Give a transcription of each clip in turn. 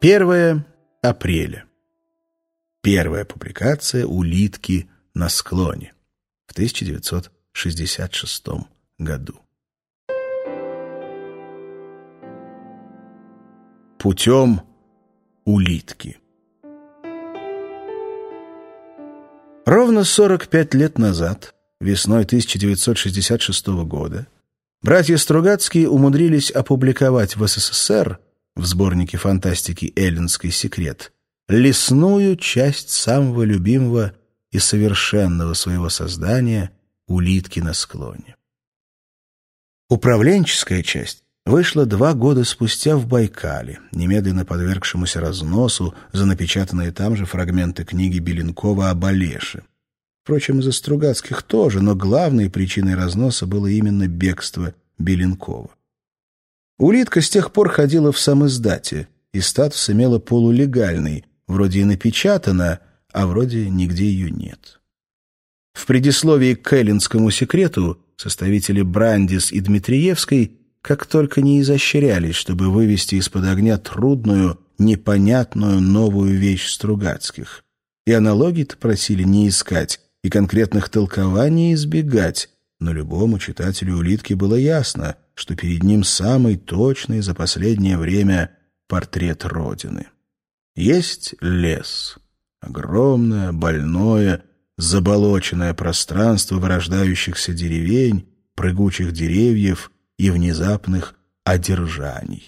1 апреля. Первая публикация «Улитки на склоне» в 1966 году. Путем улитки. Ровно 45 лет назад, весной 1966 года, братья Стругацкие умудрились опубликовать в СССР в сборнике фантастики «Эллинский секрет» лесную часть самого любимого и совершенного своего создания «Улитки на склоне». Управленческая часть вышла два года спустя в Байкале, немедленно подвергшемуся разносу за напечатанные там же фрагменты книги Беленкова об Олеше. Впрочем, из-за Стругацких тоже, но главной причиной разноса было именно бегство Беленкова. Улитка с тех пор ходила в самиздате, и статус имела полулегальный, вроде и напечатана, а вроде нигде ее нет. В предисловии к Эллинскому секрету составители Брандис и Дмитриевской как только не изощрялись, чтобы вывести из-под огня трудную, непонятную новую вещь Стругацких. И аналогий-то просили не искать, и конкретных толкований избегать, но любому читателю «Улитки» было ясно, что перед ним самый точный за последнее время портрет Родины. Есть лес. Огромное, больное, заболоченное пространство вырождающихся деревень, прыгучих деревьев — и внезапных одержаний.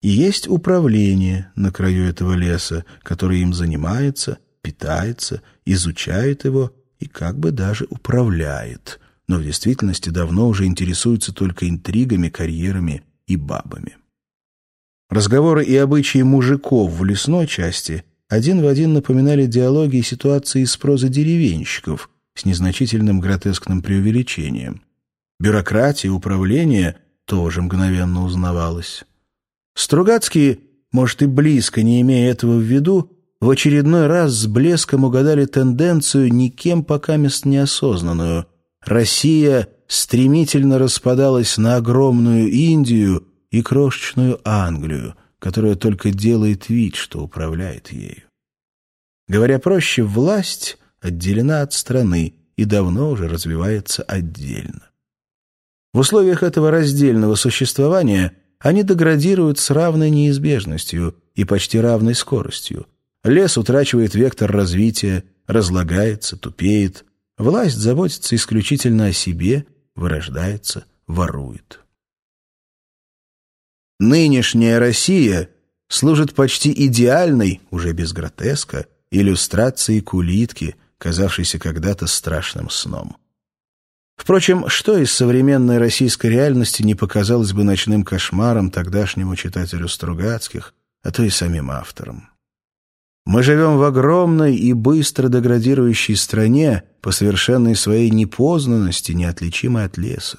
И есть управление на краю этого леса, которое им занимается, питается, изучает его и как бы даже управляет, но в действительности давно уже интересуется только интригами, карьерами и бабами. Разговоры и обычаи мужиков в лесной части один в один напоминали диалоги и ситуации из прозы деревенщиков с незначительным гротескным преувеличением. Бюрократия, управление тоже мгновенно узнавалось. Стругацкие, может и близко не имея этого в виду, в очередной раз с блеском угадали тенденцию, никем пока мест неосознанную. Россия стремительно распадалась на огромную Индию и крошечную Англию, которая только делает вид, что управляет ею. Говоря проще, власть отделена от страны и давно уже развивается отдельно. В условиях этого раздельного существования они деградируют с равной неизбежностью и почти равной скоростью. Лес утрачивает вектор развития, разлагается, тупеет. Власть заботится исключительно о себе, вырождается, ворует. Нынешняя Россия служит почти идеальной, уже без гротеска, иллюстрацией кулитки, казавшейся когда-то страшным сном. Впрочем, что из современной российской реальности не показалось бы ночным кошмаром тогдашнему читателю Стругацких, а то и самим авторам? Мы живем в огромной и быстро деградирующей стране, по совершенной своей непознанности, неотличимой от леса.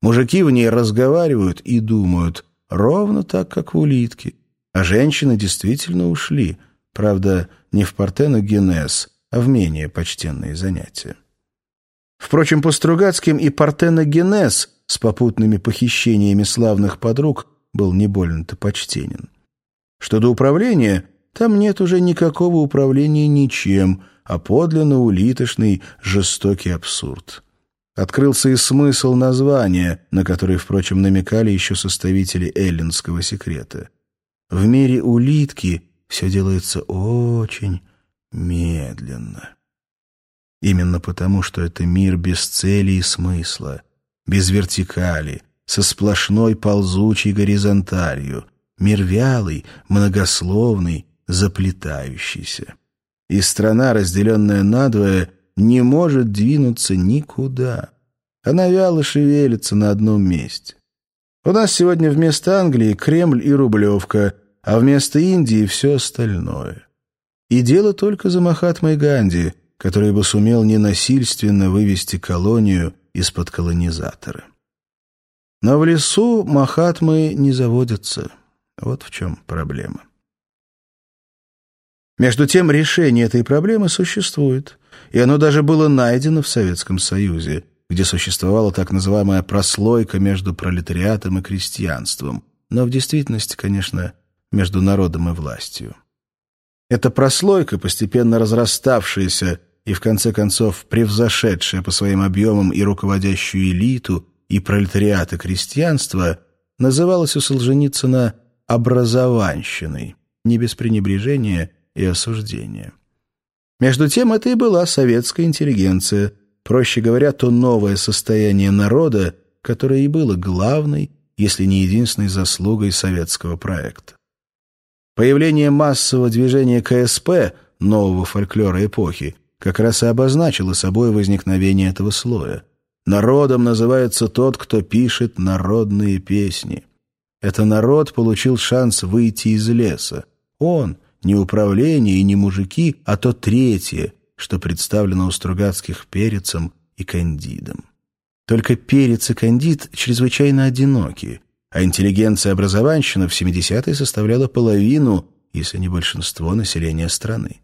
Мужики в ней разговаривают и думают ровно так, как в улитке. А женщины действительно ушли, правда, не в партеногенез, а в менее почтенные занятия. Впрочем, по Стругацким и партеногенез с попутными похищениями славных подруг был не больно-то почтенен. Что до управления, там нет уже никакого управления ничем, а подлинно улитошный жестокий абсурд. Открылся и смысл названия, на который, впрочем, намекали еще составители эллинского секрета. В мире улитки все делается очень медленно. Именно потому, что это мир без цели и смысла, без вертикали, со сплошной ползучей горизонталью, мир вялый, многословный, заплетающийся. И страна, разделенная надвое, не может двинуться никуда. Она вяло шевелится на одном месте. У нас сегодня вместо Англии Кремль и Рублевка, а вместо Индии все остальное. И дело только за Махатмой Ганди — который бы сумел ненасильственно вывести колонию из-под колонизатора. Но в лесу махатмы не заводятся. Вот в чем проблема. Между тем, решение этой проблемы существует, и оно даже было найдено в Советском Союзе, где существовала так называемая прослойка между пролетариатом и крестьянством, но в действительности, конечно, между народом и властью. Эта прослойка, постепенно разраставшаяся и, в конце концов, превзошедшая по своим объемам и руководящую элиту, и пролетариат, и крестьянство, называлась у Солженицына «образованщиной», не без пренебрежения и осуждения. Между тем, это и была советская интеллигенция, проще говоря, то новое состояние народа, которое и было главной, если не единственной заслугой советского проекта. Появление массового движения КСП, нового фольклора эпохи, как раз и обозначило собой возникновение этого слоя. Народом называется тот, кто пишет народные песни. Это народ получил шанс выйти из леса. Он, не управление и не мужики, а то третье, что представлено у Стругацких перецем и кандидом. Только перец и кандид чрезвычайно одиноки, а интеллигенция-образованщина в 70-е составляла половину, если не большинство населения страны.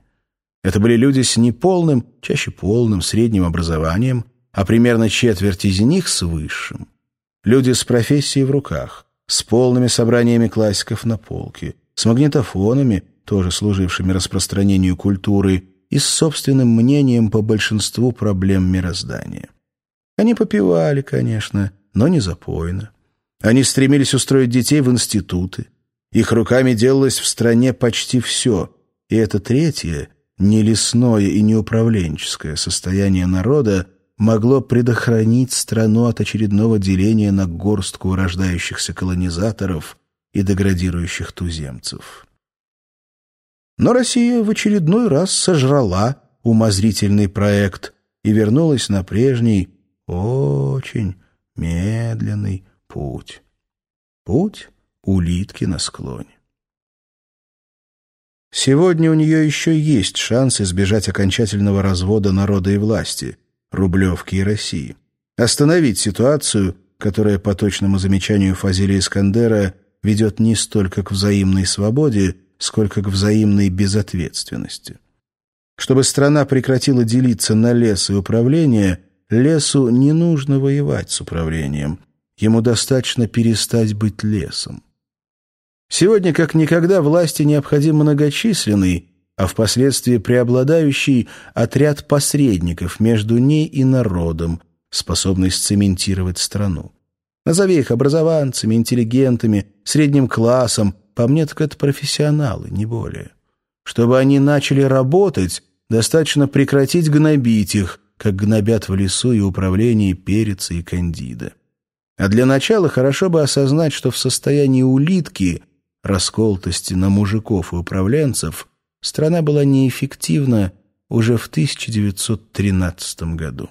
Это были люди с неполным, чаще полным, средним образованием, а примерно четверть из них с высшим. Люди с профессией в руках, с полными собраниями классиков на полке, с магнитофонами, тоже служившими распространению культуры, и с собственным мнением по большинству проблем мироздания. Они попивали, конечно, но не запойно. Они стремились устроить детей в институты. Их руками делалось в стране почти все. И это третье, не лесное и не управленческое состояние народа могло предохранить страну от очередного деления на горстку рождающихся колонизаторов и деградирующих туземцев. Но Россия в очередной раз сожрала умозрительный проект и вернулась на прежний, очень медленный путь. Путь улитки на склоне. Сегодня у нее еще есть шанс избежать окончательного развода народа и власти, Рублевки и России. Остановить ситуацию, которая, по точному замечанию Фазилия Искандера, ведет не столько к взаимной свободе, сколько к взаимной безответственности. Чтобы страна прекратила делиться на лес и управление, лесу не нужно воевать с управлением – Ему достаточно перестать быть лесом. Сегодня, как никогда, власти необходим многочисленный, а впоследствии преобладающий отряд посредников между ней и народом, способный сцементировать страну. Назови их образованцами, интеллигентами, средним классом, по мне так это профессионалы, не более. Чтобы они начали работать, достаточно прекратить гнобить их, как гнобят в лесу и управлении переца и кандида. А для начала хорошо бы осознать, что в состоянии улитки, расколотости на мужиков и управленцев, страна была неэффективна уже в 1913 году.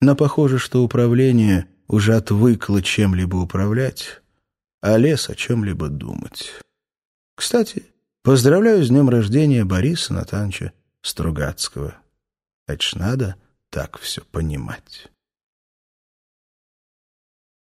Но похоже, что управление уже отвыкло чем-либо управлять, а лес о чем-либо думать. Кстати, поздравляю с днем рождения Бориса Натановича Стругацкого. Это ж надо так все понимать.